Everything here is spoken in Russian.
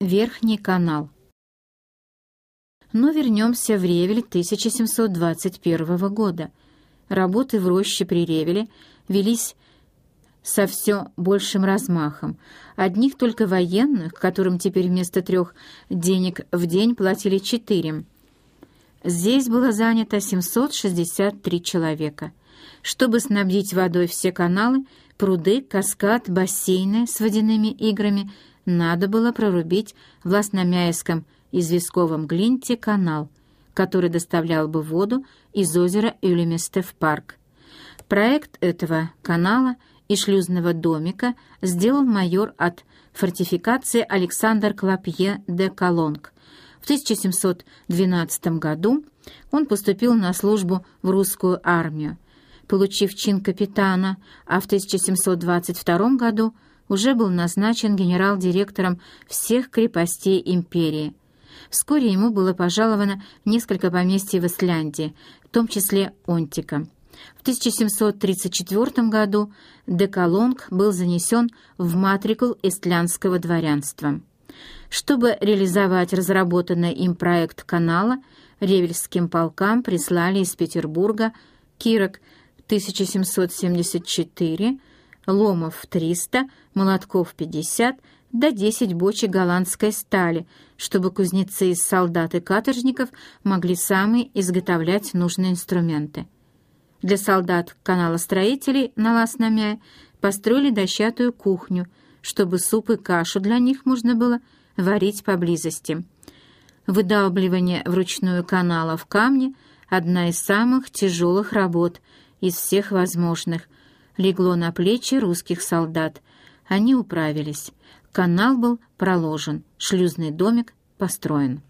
Верхний канал. Но вернемся в Ревель 1721 года. Работы в роще при Ревеле велись со все большим размахом. Одних только военных, которым теперь вместо трех денег в день платили четыре. Здесь было занято 763 человека. Чтобы снабдить водой все каналы, пруды, каскад, бассейны с водяными играми – надо было прорубить в Ласномяйском известковом глинте канал, который доставлял бы воду из озера Юлеместе в парк. Проект этого канала и шлюзного домика сделал майор от фортификации Александр Клапье де Колонг. В 1712 году он поступил на службу в русскую армию, получив чин капитана, а в 1722 году – уже был назначен генерал-директором всех крепостей империи. Вскоре ему было пожаловано несколько поместьй в Исляндии, в том числе Онтика. В 1734 году Деколонг был занесен в матрикул эстлянского дворянства. Чтобы реализовать разработанный им проект канала, ревельским полкам прислали из Петербурга Кирок 1774, Ломов 300, молотков 50, да 10 бочек голландской стали, чтобы кузнецы из солдат и каторжников могли сами изготовлять нужные инструменты. Для солдат каналостроителей на Ласномяе построили дощатую кухню, чтобы суп и кашу для них можно было варить поблизости. Выдалбливание вручную канала в камне — одна из самых тяжелых работ из всех возможных, легло на плечи русских солдат. Они управились. Канал был проложен, шлюзный домик построен.